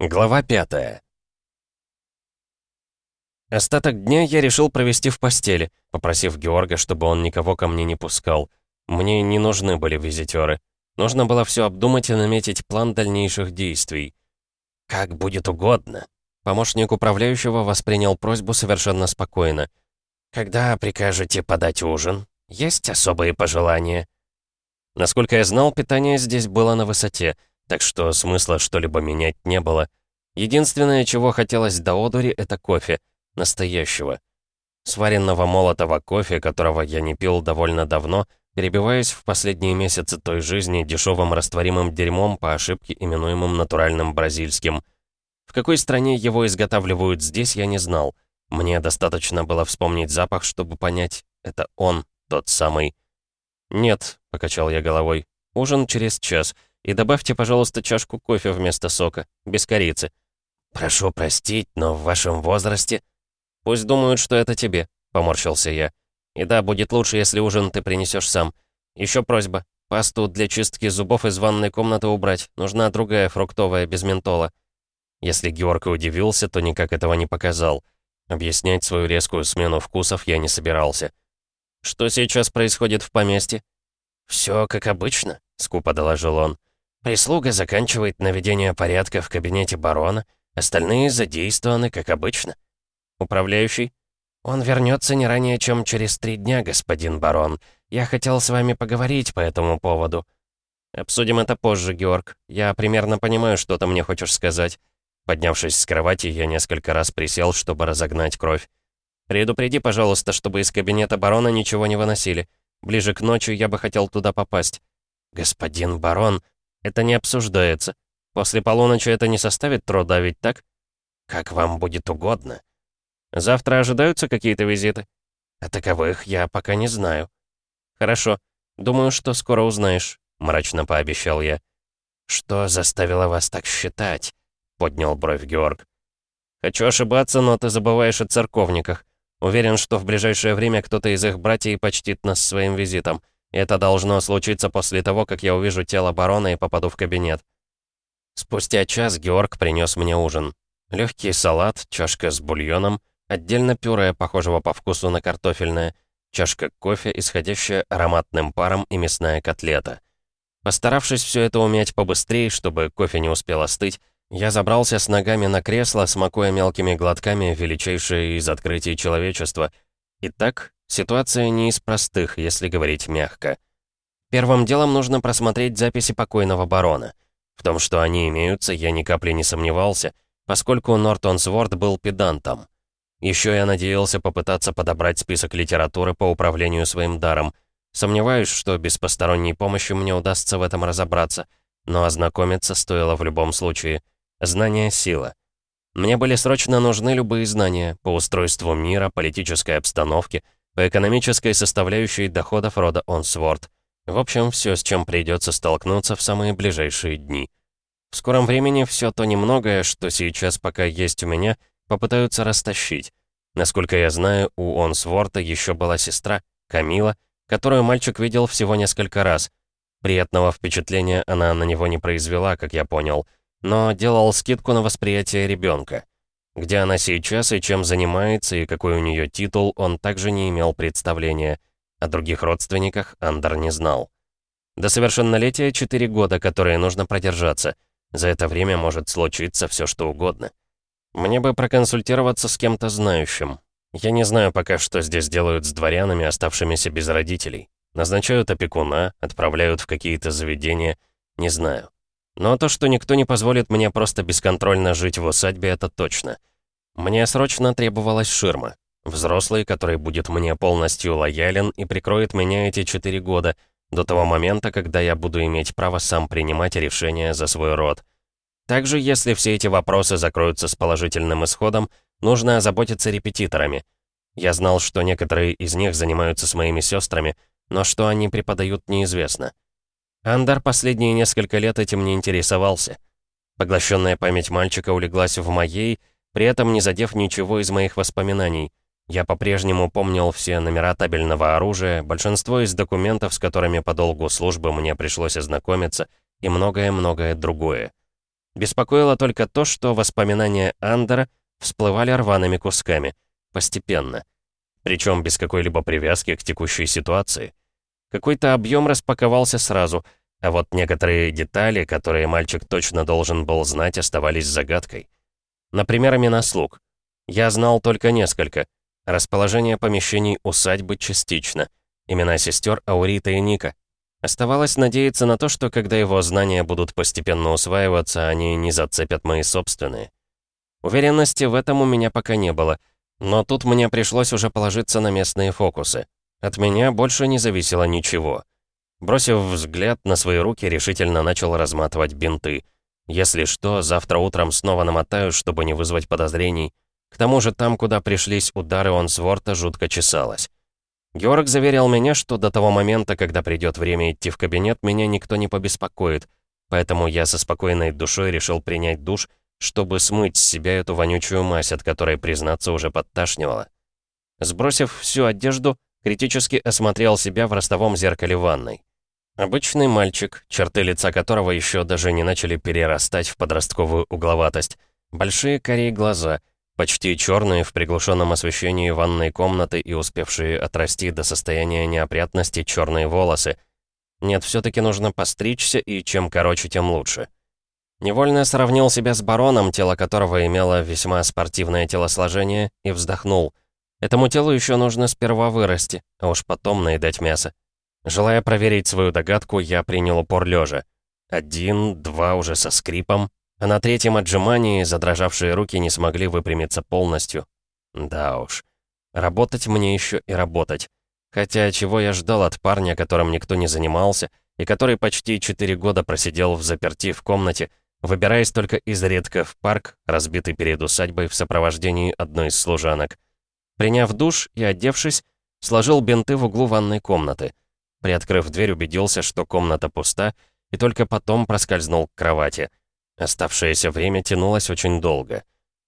Глава пятая. Остаток дня я решил провести в постели, попросив Георга, чтобы он никого ко мне не пускал. Мне не нужны были визитеры. Нужно было все обдумать и наметить план дальнейших действий. «Как будет угодно». Помощник управляющего воспринял просьбу совершенно спокойно. «Когда прикажете подать ужин? Есть особые пожелания?» Насколько я знал, питание здесь было на высоте — так что смысла что-либо менять не было. Единственное, чего хотелось до одури, это кофе. Настоящего. Сваренного молотого кофе, которого я не пил довольно давно, перебиваясь в последние месяцы той жизни дешевым растворимым дерьмом по ошибке, именуемым натуральным бразильским. В какой стране его изготавливают здесь, я не знал. Мне достаточно было вспомнить запах, чтобы понять, это он, тот самый. «Нет», — покачал я головой, — «ужин через час». И добавьте, пожалуйста, чашку кофе вместо сока, без корицы. Прошу простить, но в вашем возрасте... Пусть думают, что это тебе, поморщился я. И да, будет лучше, если ужин ты принесешь сам. Еще просьба. Пасту для чистки зубов из ванной комнаты убрать. Нужна другая фруктовая, без ментола. Если Георг удивился, то никак этого не показал. Объяснять свою резкую смену вкусов я не собирался. «Что сейчас происходит в поместье?» «Все как обычно», — скупо доложил он. Прислуга заканчивает наведение порядка в кабинете барона, остальные задействованы, как обычно. Управляющий? Он вернется не ранее, чем через три дня, господин барон. Я хотел с вами поговорить по этому поводу. Обсудим это позже, Георг. Я примерно понимаю, что ты мне хочешь сказать. Поднявшись с кровати, я несколько раз присел, чтобы разогнать кровь. Предупреди, пожалуйста, чтобы из кабинета барона ничего не выносили. Ближе к ночи я бы хотел туда попасть. Господин барон, это не обсуждается. После полуночи это не составит труда, ведь так? Как вам будет угодно. Завтра ожидаются какие-то визиты? А таковых я пока не знаю. Хорошо. Думаю, что скоро узнаешь, мрачно пообещал я. Что заставило вас так считать? Поднял бровь Георг. Хочу ошибаться, но ты забываешь о церковниках. Уверен, что в ближайшее время кто-то из их братьев почтит нас своим визитом. Это должно случиться после того, как я увижу тело барона и попаду в кабинет. Спустя час Георг принес мне ужин. Легкий салат, чашка с бульоном, отдельно пюре, похожего по вкусу на картофельное, чашка кофе, исходящая ароматным паром и мясная котлета. Постаравшись все это умять побыстрее, чтобы кофе не успел остыть, я забрался с ногами на кресло, смакуя мелкими глотками величайшее из открытий человечества. Итак, Ситуация не из простых, если говорить мягко. Первым делом нужно просмотреть записи покойного барона. В том, что они имеются, я ни капли не сомневался, поскольку Нортонсворд был педантом. Еще я надеялся попытаться подобрать список литературы по управлению своим даром. Сомневаюсь, что без посторонней помощи мне удастся в этом разобраться, но ознакомиться стоило в любом случае. Знание — сила. Мне были срочно нужны любые знания по устройству мира, политической обстановке — по экономической составляющей доходов рода Онсворд. В общем, все, с чем придется столкнуться в самые ближайшие дни. В скором времени все то немногое, что сейчас пока есть у меня, попытаются растащить. Насколько я знаю, у Онсворта еще была сестра, Камила, которую мальчик видел всего несколько раз. Приятного впечатления она на него не произвела, как я понял, но делал скидку на восприятие ребенка. Где она сейчас и чем занимается, и какой у нее титул, он также не имел представления. О других родственниках Андер не знал. До совершеннолетия 4 года, которые нужно продержаться. За это время может случиться все что угодно. Мне бы проконсультироваться с кем-то знающим. Я не знаю пока, что здесь делают с дворянами, оставшимися без родителей. Назначают опекуна, отправляют в какие-то заведения. Не знаю. Но то, что никто не позволит мне просто бесконтрольно жить в усадьбе, это точно. Мне срочно требовалась ширма. Взрослый, который будет мне полностью лоялен и прикроет меня эти четыре года, до того момента, когда я буду иметь право сам принимать решения за свой род. Также, если все эти вопросы закроются с положительным исходом, нужно озаботиться репетиторами. Я знал, что некоторые из них занимаются с моими сестрами, но что они преподают, неизвестно. Андар последние несколько лет этим не интересовался. Поглощенная память мальчика улеглась в моей, при этом не задев ничего из моих воспоминаний. Я по-прежнему помнил все номера табельного оружия, большинство из документов, с которыми по долгу службы мне пришлось ознакомиться, и многое-многое другое. Беспокоило только то, что воспоминания Андера всплывали рваными кусками. Постепенно. Причем без какой-либо привязки к текущей ситуации. Какой-то объем распаковался сразу, а вот некоторые детали, которые мальчик точно должен был знать, оставались загадкой. Например, имена слуг. Я знал только несколько. Расположение помещений усадьбы частично. Имена сестер Аурита и Ника. Оставалось надеяться на то, что когда его знания будут постепенно усваиваться, они не зацепят мои собственные. Уверенности в этом у меня пока не было, но тут мне пришлось уже положиться на местные фокусы. От меня больше не зависело ничего. Бросив взгляд на свои руки, решительно начал разматывать бинты. Если что, завтра утром снова намотаю, чтобы не вызвать подозрений. К тому же там, куда пришлись удары он с жутко чесалось. Георг заверил меня, что до того момента, когда придет время идти в кабинет, меня никто не побеспокоит, поэтому я со спокойной душой решил принять душ, чтобы смыть с себя эту вонючую мазь, от которой, признаться, уже подташнивало. Сбросив всю одежду, критически осмотрел себя в ростовом зеркале ванной. Обычный мальчик, черты лица которого еще даже не начали перерастать в подростковую угловатость. Большие корей глаза, почти черные в приглушенном освещении ванной комнаты и успевшие отрасти до состояния неопрятности черные волосы. Нет, все-таки нужно постричься, и чем короче, тем лучше. Невольно сравнил себя с бароном, тело которого имело весьма спортивное телосложение, и вздохнул. Этому телу еще нужно сперва вырасти, а уж потом наедать мясо. Желая проверить свою догадку, я принял упор лежа. Один, два уже со скрипом, а на третьем отжимании задрожавшие руки не смогли выпрямиться полностью. Да уж. Работать мне еще и работать. Хотя чего я ждал от парня, которым никто не занимался, и который почти четыре года просидел в заперти в комнате, выбираясь только изредка в парк, разбитый перед усадьбой в сопровождении одной из служанок. Приняв душ и одевшись, сложил бинты в углу ванной комнаты — Приоткрыв дверь, убедился, что комната пуста, и только потом проскользнул к кровати. Оставшееся время тянулось очень долго.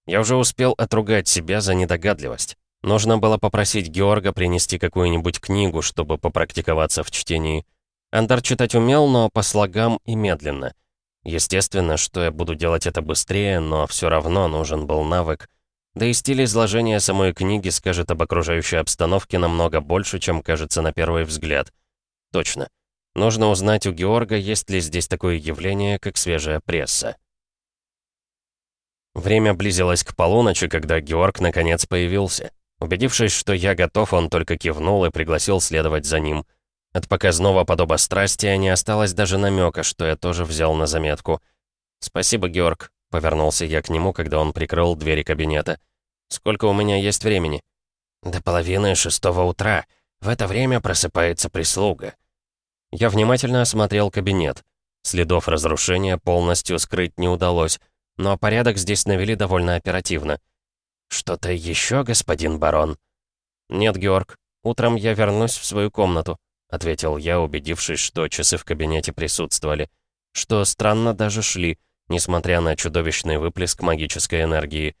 Я уже успел отругать себя за недогадливость. Нужно было попросить Георга принести какую-нибудь книгу, чтобы попрактиковаться в чтении. Андар читать умел, но по слогам и медленно. Естественно, что я буду делать это быстрее, но все равно нужен был навык. Да и стиль изложения самой книги скажет об окружающей обстановке намного больше, чем кажется на первый взгляд. Точно. Нужно узнать у Георга, есть ли здесь такое явление, как свежая пресса. Время близилось к полуночи, когда Георг наконец появился. Убедившись, что я готов, он только кивнул и пригласил следовать за ним. От показного подобострастия не осталось даже намека, что я тоже взял на заметку. «Спасибо, Георг», — повернулся я к нему, когда он прикрыл двери кабинета. «Сколько у меня есть времени?» «До половины шестого утра. В это время просыпается прислуга». Я внимательно осмотрел кабинет. Следов разрушения полностью скрыть не удалось, но порядок здесь навели довольно оперативно. «Что-то еще, господин барон?» «Нет, Георг. Утром я вернусь в свою комнату», — ответил я, убедившись, что часы в кабинете присутствовали. Что странно даже шли, несмотря на чудовищный выплеск магической энергии.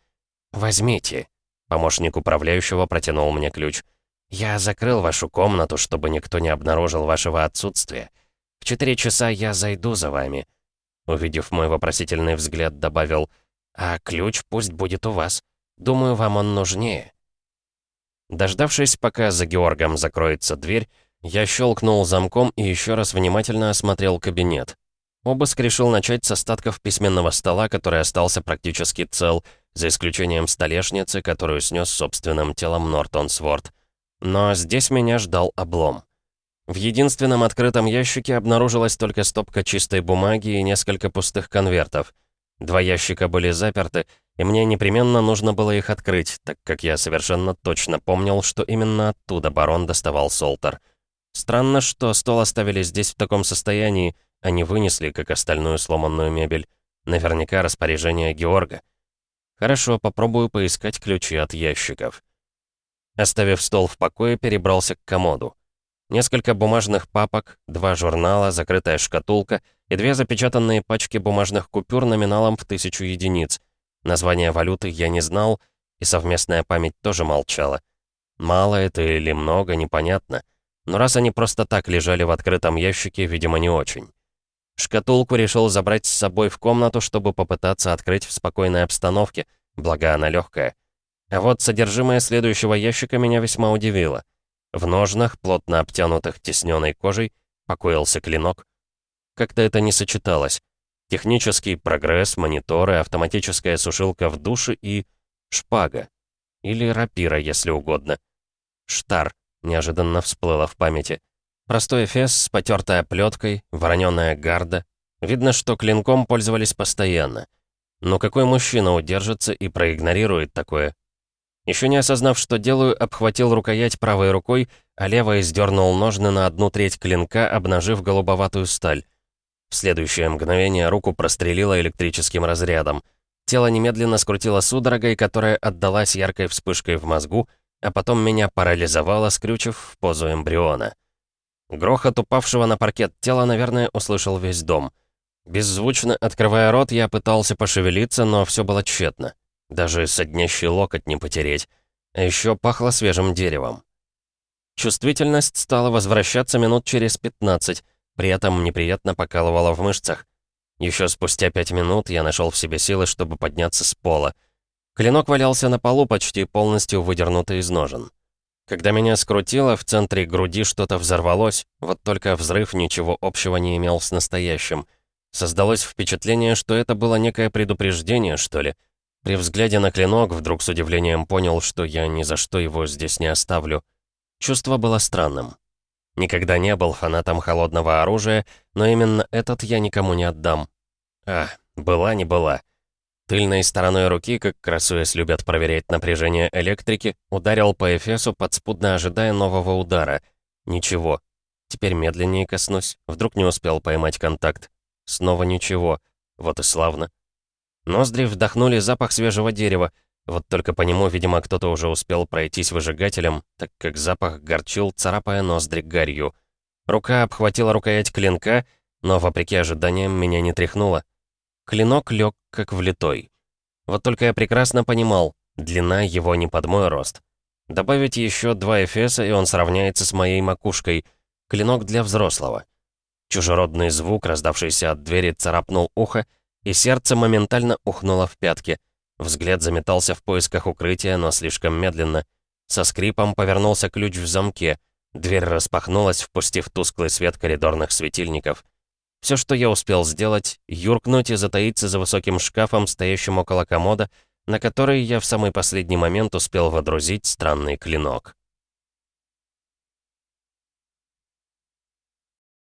«Возьмите». Помощник управляющего протянул мне ключ. «Я закрыл вашу комнату, чтобы никто не обнаружил вашего отсутствия. В четыре часа я зайду за вами». Увидев мой вопросительный взгляд, добавил, «А ключ пусть будет у вас. Думаю, вам он нужнее». Дождавшись, пока за Георгом закроется дверь, я щелкнул замком и еще раз внимательно осмотрел кабинет. Обыск решил начать с остатков письменного стола, который остался практически цел, за исключением столешницы, которую снес собственным телом Нортон Сворд. Но здесь меня ждал облом. В единственном открытом ящике обнаружилась только стопка чистой бумаги и несколько пустых конвертов. Два ящика были заперты, и мне непременно нужно было их открыть, так как я совершенно точно помнил, что именно оттуда барон доставал Солтер. Странно, что стол оставили здесь в таком состоянии, не вынесли, как остальную сломанную мебель. Наверняка распоряжение Георга. Хорошо, попробую поискать ключи от ящиков. Оставив стол в покое, перебрался к комоду. Несколько бумажных папок, два журнала, закрытая шкатулка и две запечатанные пачки бумажных купюр номиналом в тысячу единиц. Название валюты я не знал, и совместная память тоже молчала. Мало это или много, непонятно. Но раз они просто так лежали в открытом ящике, видимо, не очень. Шкатулку решил забрать с собой в комнату, чтобы попытаться открыть в спокойной обстановке, благо она легкая. А вот содержимое следующего ящика меня весьма удивило. В ножнах, плотно обтянутых тесненной кожей, покоился клинок. Как-то это не сочеталось. Технический прогресс, мониторы, автоматическая сушилка в душе и... шпага. Или рапира, если угодно. Штар неожиданно всплыло в памяти. Простой эфес с потертой оплеткой, вороненая гарда. Видно, что клинком пользовались постоянно. Но какой мужчина удержится и проигнорирует такое? Еще не осознав, что делаю, обхватил рукоять правой рукой, а левой сдернул ножны на одну треть клинка, обнажив голубоватую сталь. В следующее мгновение руку прострелило электрическим разрядом. Тело немедленно скрутило судорогой, которая отдалась яркой вспышкой в мозгу, а потом меня парализовало, скрючив в позу эмбриона. Грохот упавшего на паркет тела, наверное, услышал весь дом. Беззвучно открывая рот, я пытался пошевелиться, но все было тщетно. Даже соднящий локоть не потереть. А еще пахло свежим деревом. Чувствительность стала возвращаться минут через 15, при этом неприятно покалывала в мышцах. Еще спустя пять минут я нашел в себе силы, чтобы подняться с пола. Клинок валялся на полу, почти полностью выдернутый из ножен. Когда меня скрутило, в центре груди что-то взорвалось, вот только взрыв ничего общего не имел с настоящим. Создалось впечатление, что это было некое предупреждение, что ли — при взгляде на клинок вдруг с удивлением понял, что я ни за что его здесь не оставлю. Чувство было странным. Никогда не был фанатом холодного оружия, но именно этот я никому не отдам. А, была не была. Тыльной стороной руки, как красуясь любят проверять напряжение электрики, ударил по эфесу, подспудно ожидая нового удара. Ничего. Теперь медленнее коснусь. Вдруг не успел поймать контакт. Снова ничего. Вот и славно. Ноздри вдохнули запах свежего дерева, вот только по нему, видимо, кто-то уже успел пройтись выжигателем, так как запах горчил, царапая ноздри гарью. Рука обхватила рукоять клинка, но, вопреки ожиданиям, меня не тряхнуло. Клинок лег как влитой. Вот только я прекрасно понимал, длина его не под мой рост. Добавить еще два эфеса, и он сравняется с моей макушкой. Клинок для взрослого. Чужеродный звук, раздавшийся от двери, царапнул ухо, и сердце моментально ухнуло в пятки. Взгляд заметался в поисках укрытия, но слишком медленно. Со скрипом повернулся ключ в замке. Дверь распахнулась, впустив тусклый свет коридорных светильников. Все, что я успел сделать, юркнуть и затаиться за высоким шкафом, стоящим около комода, на который я в самый последний момент успел водрузить странный клинок.